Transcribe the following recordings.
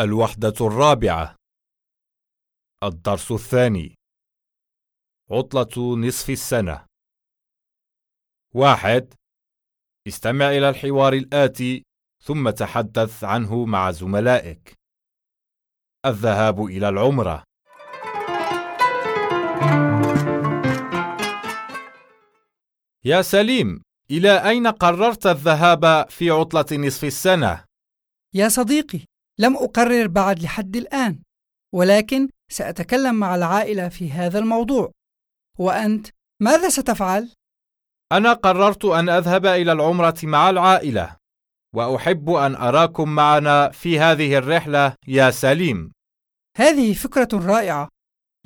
الوحدة الرابعة. الدرس الثاني. عطلة نصف السنة. واحد. استمع إلى الحوار الآتي ثم تحدث عنه مع زملائك. الذهاب إلى العمرة. يا سليم إلى أين قررت الذهاب في عطلة نصف السنة؟ يا صديقي لم أقرر بعد لحد الآن ولكن سأتكلم مع العائلة في هذا الموضوع. وأنت ماذا ستفعل؟ أنا قررت أن أذهب إلى العمرة مع العائلة وأحب أن أراكم معنا في هذه الرحلة يا سليم. هذه فكرة رائعة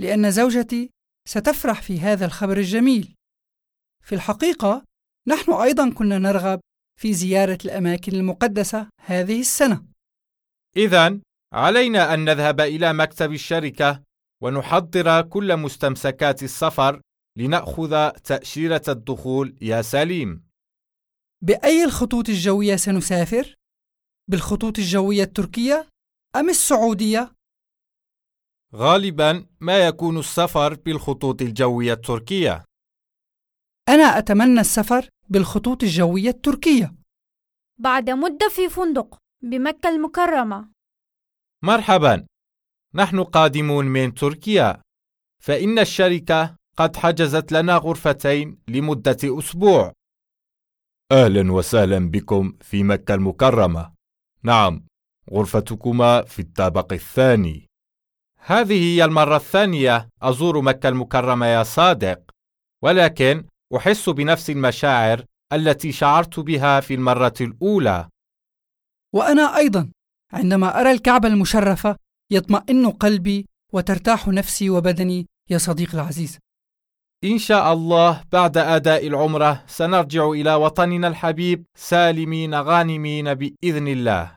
لأن زوجتي ستفرح في هذا الخبر الجميل. في الحقيقة نحن أيضا كنا نرغب في زيارة الأماكن المقدسة هذه السنة. إذا علينا أن نذهب إلى مكتب الشركة ونحضر كل مستمسكات السفر لنأخذ تأشيرة الدخول يا سليم. بأي الخطوط الجوية سنسافر؟ بالخطوط الجوية التركية أم السعودية؟ غالبا ما يكون السفر بالخطوط الجوية التركية. أنا أتمنى السفر بالخطوط الجوية التركية. بعد مدة في فندق بمكة المكرمة. مرحبا. نحن قادمون من تركيا. فإن الشركة قد حجزت لنا غرفتين لمدة أسبوع. أهلا وسهلا بكم في مكة المكرمة. نعم غرفتكما في الطابق الثاني. هذه هي المرة الثانية أزور مكة المكرمة يا صادق. ولكن أحس بنفس المشاعر التي شعرت بها في المرة الأولى. وأنا أيضا عندما أرى الكعبة المشرفة يطمئن قلبي وترتاح نفسي وبدني يا صديقي العزيز. إن شاء الله بعد أداء العمرة سنرجع إلى وطننا الحبيب سالمين غانمين بإذن الله.